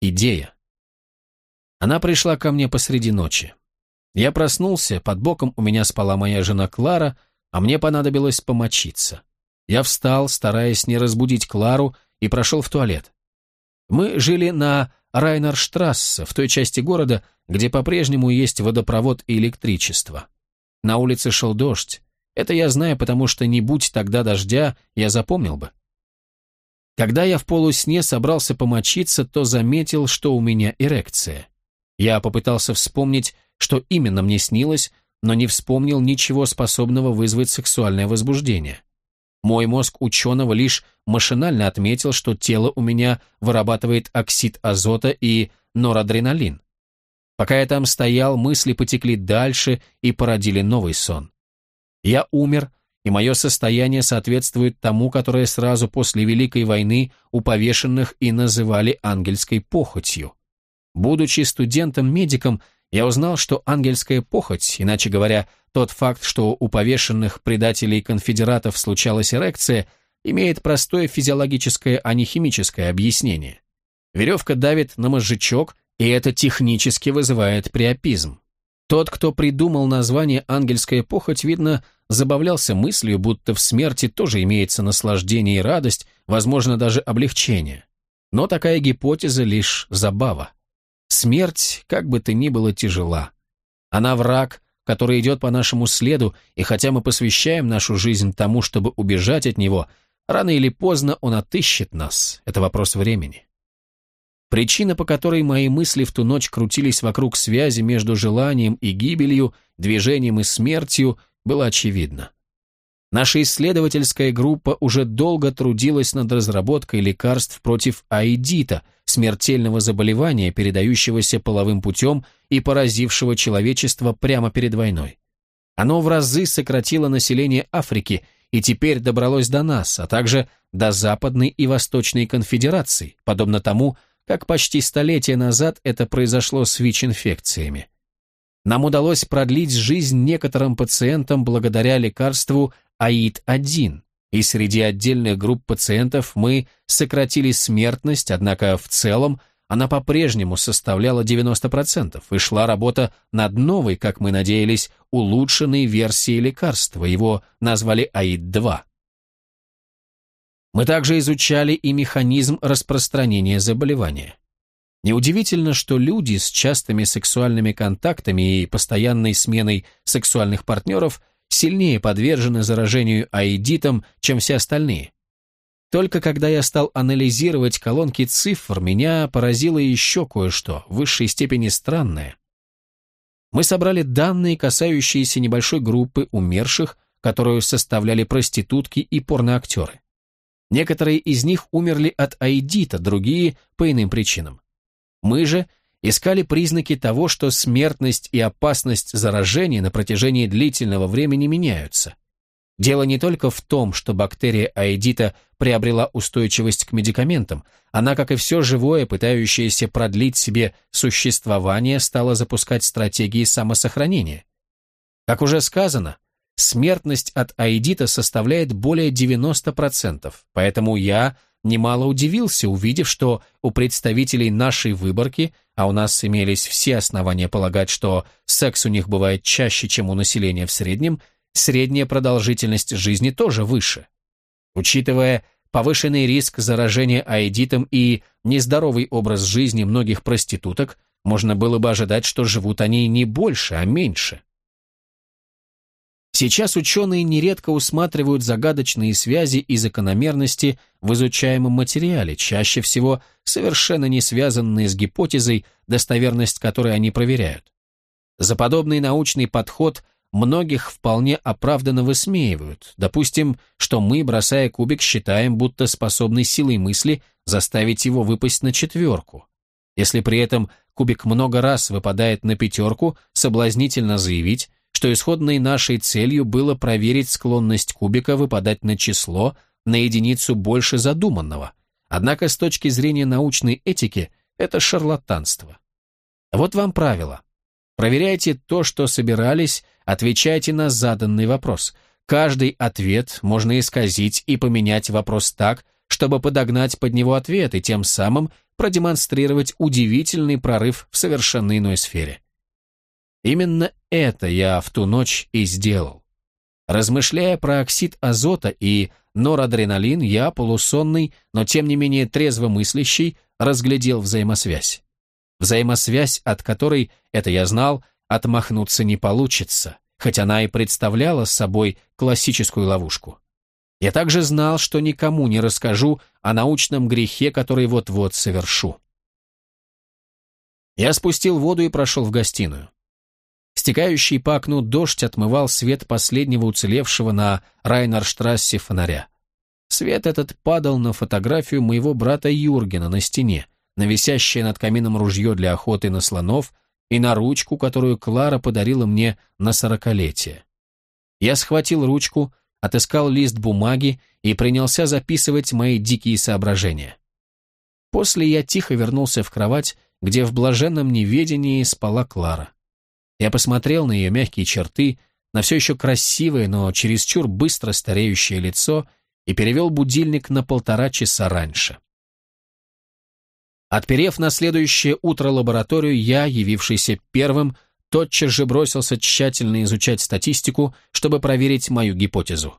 идея. Она пришла ко мне посреди ночи. Я проснулся, под боком у меня спала моя жена Клара, а мне понадобилось помочиться. Я встал, стараясь не разбудить Клару, и прошел в туалет. Мы жили на Райнерштрассе, в той части города, где по-прежнему есть водопровод и электричество. На улице шел дождь. Это я знаю, потому что не будь тогда дождя, я запомнил бы. Когда я в полусне собрался помочиться, то заметил, что у меня эрекция. Я попытался вспомнить, что именно мне снилось, но не вспомнил ничего способного вызвать сексуальное возбуждение. Мой мозг ученого лишь машинально отметил, что тело у меня вырабатывает оксид азота и норадреналин. Пока я там стоял, мысли потекли дальше и породили новый сон. Я умер, и мое состояние соответствует тому, которое сразу после Великой войны у повешенных и называли ангельской похотью. Будучи студентом-медиком, я узнал, что ангельская похоть, иначе говоря, тот факт, что у повешенных предателей конфедератов случалась эрекция, имеет простое физиологическое, а не химическое объяснение. Веревка давит на мозжечок, и это технически вызывает приопизм. Тот, кто придумал название «ангельская похоть», видно, забавлялся мыслью, будто в смерти тоже имеется наслаждение и радость, возможно, даже облегчение. Но такая гипотеза лишь забава. Смерть, как бы то ни было, тяжела. Она враг, который идет по нашему следу, и хотя мы посвящаем нашу жизнь тому, чтобы убежать от него, рано или поздно он отыщет нас. Это вопрос времени. Причина, по которой мои мысли в ту ночь крутились вокруг связи между желанием и гибелью, движением и смертью, была очевидна. Наша исследовательская группа уже долго трудилась над разработкой лекарств против аидита, смертельного заболевания, передающегося половым путем и поразившего человечество прямо перед войной. Оно в разы сократило население Африки и теперь добралось до нас, а также до Западной и Восточной конфедераций, подобно тому, как почти столетие назад это произошло с ВИЧ-инфекциями. Нам удалось продлить жизнь некоторым пациентам благодаря лекарству АИД-1, и среди отдельных групп пациентов мы сократили смертность, однако в целом она по-прежнему составляла 90%, и шла работа над новой, как мы надеялись, улучшенной версией лекарства, его назвали АИД-2. Мы также изучали и механизм распространения заболевания. Неудивительно, что люди с частыми сексуальными контактами и постоянной сменой сексуальных партнеров сильнее подвержены заражению аидитом, чем все остальные. Только когда я стал анализировать колонки цифр, меня поразило еще кое-что, в высшей степени странное. Мы собрали данные, касающиеся небольшой группы умерших, которую составляли проститутки и порноактеры. Некоторые из них умерли от аидита, другие – по иным причинам. Мы же искали признаки того, что смертность и опасность заражения на протяжении длительного времени меняются. Дело не только в том, что бактерия аидита приобрела устойчивость к медикаментам, она, как и все живое, пытающееся продлить себе существование, стала запускать стратегии самосохранения. Как уже сказано, смертность от аидита составляет более 90%, поэтому я немало удивился, увидев, что у представителей нашей выборки, а у нас имелись все основания полагать, что секс у них бывает чаще, чем у населения в среднем, средняя продолжительность жизни тоже выше. Учитывая повышенный риск заражения аидитом и нездоровый образ жизни многих проституток, можно было бы ожидать, что живут они не больше, а меньше. Сейчас ученые нередко усматривают загадочные связи и закономерности в изучаемом материале, чаще всего совершенно не связанные с гипотезой, достоверность которой они проверяют. За подобный научный подход многих вполне оправданно высмеивают. Допустим, что мы, бросая кубик, считаем, будто способны силой мысли заставить его выпасть на четверку. Если при этом кубик много раз выпадает на пятерку, соблазнительно заявить, что исходной нашей целью было проверить склонность кубика выпадать на число на единицу больше задуманного. Однако с точки зрения научной этики это шарлатанство. Вот вам правило. Проверяйте то, что собирались, отвечайте на заданный вопрос. Каждый ответ можно исказить и поменять вопрос так, чтобы подогнать под него ответ и тем самым продемонстрировать удивительный прорыв в совершенно иной сфере. Именно это я в ту ночь и сделал. Размышляя про оксид азота и норадреналин, я, полусонный, но тем не менее трезвомыслящий, разглядел взаимосвязь. Взаимосвязь, от которой, это я знал, отмахнуться не получится, хоть она и представляла собой классическую ловушку. Я также знал, что никому не расскажу о научном грехе, который вот-вот совершу. Я спустил воду и прошел в гостиную. Стекающий по окну дождь отмывал свет последнего уцелевшего на Райнарштрассе фонаря. Свет этот падал на фотографию моего брата Юргена на стене, на висящее над камином ружье для охоты на слонов и на ручку, которую Клара подарила мне на сорокалетие. Я схватил ручку, отыскал лист бумаги и принялся записывать мои дикие соображения. После я тихо вернулся в кровать, где в блаженном неведении спала Клара. Я посмотрел на ее мягкие черты, на все еще красивое, но чересчур быстро стареющее лицо и перевел будильник на полтора часа раньше. Отперев на следующее утро лабораторию, я, явившийся первым, тотчас же бросился тщательно изучать статистику, чтобы проверить мою гипотезу.